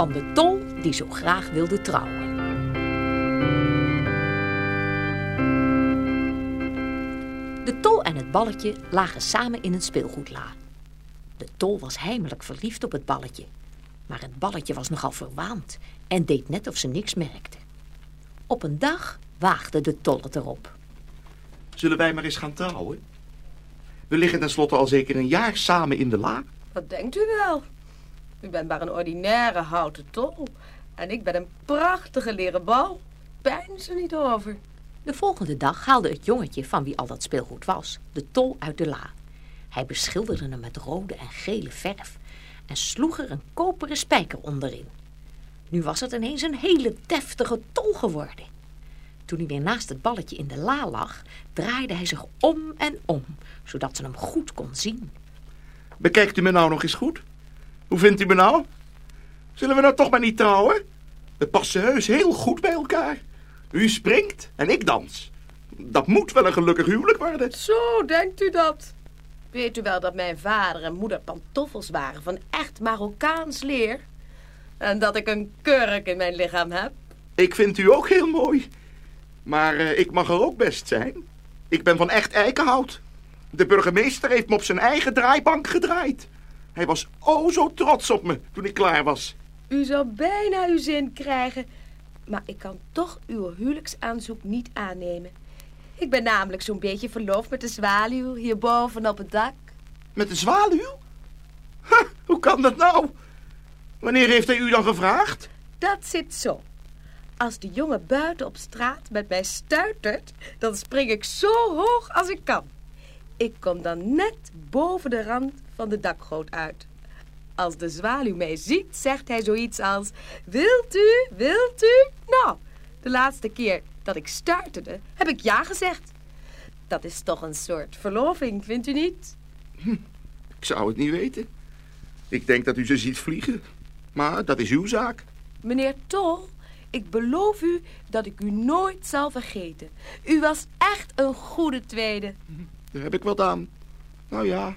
van de tol die zo graag wilde trouwen. De tol en het balletje lagen samen in een speelgoedla. De tol was heimelijk verliefd op het balletje. Maar het balletje was nogal verwaand en deed net of ze niks merkte. Op een dag waagde de tol het erop. Zullen wij maar eens gaan trouwen? We liggen tenslotte al zeker een jaar samen in de la. Wat denkt u wel? U bent maar een ordinaire houten tol. En ik ben een prachtige leren bal. Pijn er niet over. De volgende dag haalde het jongetje van wie al dat speelgoed was, de tol uit de la. Hij beschilderde hem met rode en gele verf en sloeg er een koperen spijker onderin. Nu was het ineens een hele deftige tol geworden. Toen hij weer naast het balletje in de la lag, draaide hij zich om en om, zodat ze hem goed kon zien. Bekijkt u me nou nog eens goed? Hoe vindt u me nou? Zullen we nou toch maar niet trouwen? We passen heus heel goed bij elkaar. U springt en ik dans. Dat moet wel een gelukkig huwelijk worden. Zo denkt u dat? Weet u wel dat mijn vader en moeder pantoffels waren van echt Marokkaans leer? En dat ik een kurk in mijn lichaam heb? Ik vind u ook heel mooi. Maar uh, ik mag er ook best zijn. Ik ben van echt eikenhout. De burgemeester heeft me op zijn eigen draaibank gedraaid. Hij was o zo trots op me toen ik klaar was. U zou bijna uw zin krijgen. Maar ik kan toch uw huwelijksaanzoek niet aannemen. Ik ben namelijk zo'n beetje verloofd met de zwaluw hierboven op het dak. Met de zwaluw? Ha, hoe kan dat nou? Wanneer heeft hij u dan gevraagd? Dat zit zo. Als de jongen buiten op straat met mij stuitert, dan spring ik zo hoog als ik kan. Ik kom dan net boven de rand van de dakgoot uit. Als de zwaluw mij ziet, zegt hij zoiets als... Wilt u, wilt u? Nou, de laatste keer dat ik stuiterde, heb ik ja gezegd. Dat is toch een soort verloving, vindt u niet? Hm, ik zou het niet weten. Ik denk dat u ze ziet vliegen. Maar dat is uw zaak. Meneer Tol, ik beloof u dat ik u nooit zal vergeten. U was echt een goede tweede. Daar heb ik wat aan. Nou ja,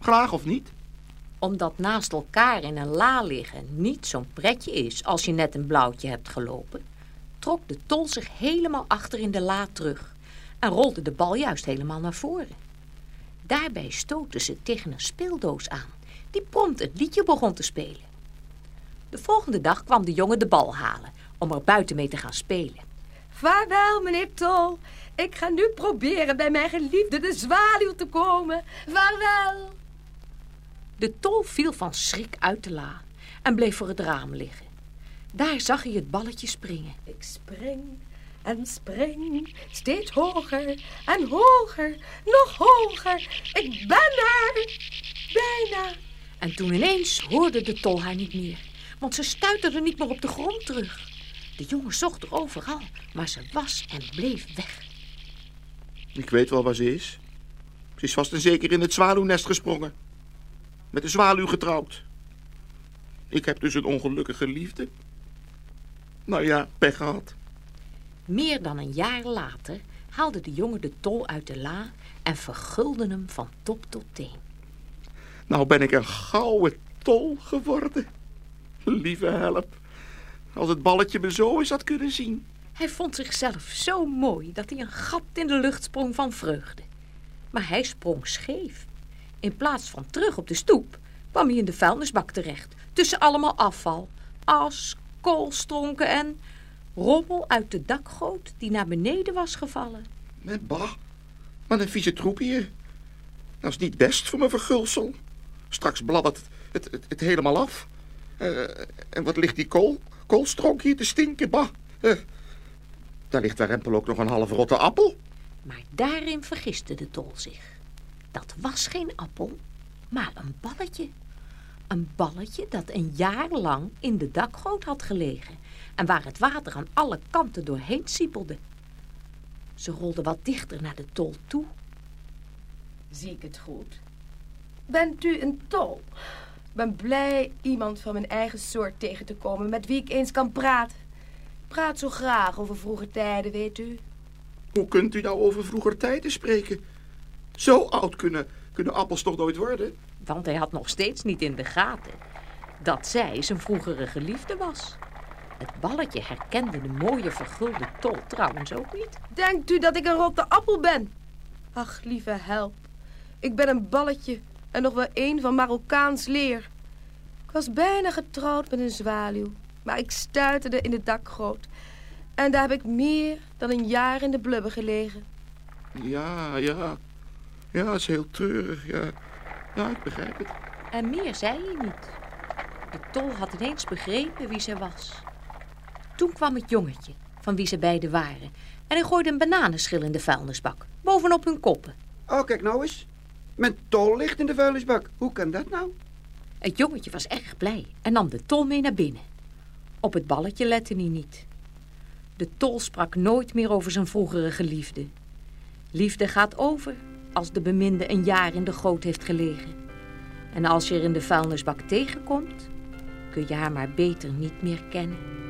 graag of niet. Omdat naast elkaar in een la liggen niet zo'n pretje is als je net een blauwtje hebt gelopen, trok de tol zich helemaal achter in de la terug en rolde de bal juist helemaal naar voren. Daarbij stootte ze tegen een speeldoos aan, die prompt het liedje begon te spelen. De volgende dag kwam de jongen de bal halen om er buiten mee te gaan spelen. Vaarwel, meneer Tol. Ik ga nu proberen bij mijn geliefde de zwaluw te komen. Vaarwel. De tol viel van schrik uit de la en bleef voor het raam liggen. Daar zag hij het balletje springen. Ik spring en spring, steeds hoger en hoger, nog hoger. Ik ben er, bijna. En toen ineens hoorde de tol haar niet meer, want ze stuiterde niet meer op de grond terug. De jongen zocht er overal, maar ze was en bleef weg. Ik weet wel waar ze is. Ze is vast en zeker in het zwaluwnest gesprongen. Met de zwaluw getrouwd. Ik heb dus een ongelukkige liefde. Nou ja, pech gehad. Meer dan een jaar later haalde de jongen de tol uit de la en vergulde hem van top tot teen. Nou ben ik een gouden tol geworden. Lieve help. Als het balletje me zo eens had kunnen zien. Hij vond zichzelf zo mooi dat hij een gat in de lucht sprong van vreugde. Maar hij sprong scheef. In plaats van terug op de stoep kwam hij in de vuilnisbak terecht. Tussen allemaal afval, as, koolstronken en rommel uit de dakgoot die naar beneden was gevallen. Met bah, wat een vieze troep hier. Dat is niet best voor mijn vergulsel. Straks bladdert het, het, het, helemaal af. Uh, en wat ligt die kool, koolstronk hier te stinken, bah. Uh, daar ligt warempel ook nog een half rotte appel. Maar daarin vergiste de tol zich. Dat was geen appel, maar een balletje. Een balletje dat een jaar lang in de dakgoot had gelegen en waar het water aan alle kanten doorheen siepelde. Ze rolde wat dichter naar de tol toe. Zie ik het goed? Bent u een tol? Ben blij iemand van mijn eigen soort tegen te komen met wie ik eens kan praten. Ik praat zo graag over vroeger tijden, weet u. Hoe kunt u nou over vroeger tijden spreken? Zo oud kunnen, kunnen appels toch nooit worden? Want hij had nog steeds niet in de gaten dat zij zijn vroegere geliefde was. Het balletje herkende de mooie vergulde tol trouwens ook niet. Denkt u dat ik een rotte appel ben? Ach, lieve help. Ik ben een balletje en nog wel een van Marokkaans leer. Ik was bijna getrouwd met een zwaluw, maar ik stuiterde in de dakgoot. En daar heb ik meer dan een jaar in de blubber gelegen. Ja, ja. Ja, dat is heel treurig, ja. Ja, ik begrijp het. En meer zei hij niet. De tol had ineens begrepen wie ze was. Toen kwam het jongetje, van wie ze beiden waren. En hij gooide een bananenschil in de vuilnisbak, bovenop hun koppen. Oh, kijk nou eens. Mijn tol ligt in de vuilnisbak. Hoe kan dat nou? Het jongetje was erg blij en nam de tol mee naar binnen. Op het balletje lette hij niet. De tol sprak nooit meer over zijn vroegere geliefde. Liefde gaat over als de beminde een jaar in de goot heeft gelegen. En als je er in de vuilnisbak tegenkomt, kun je haar maar beter niet meer kennen.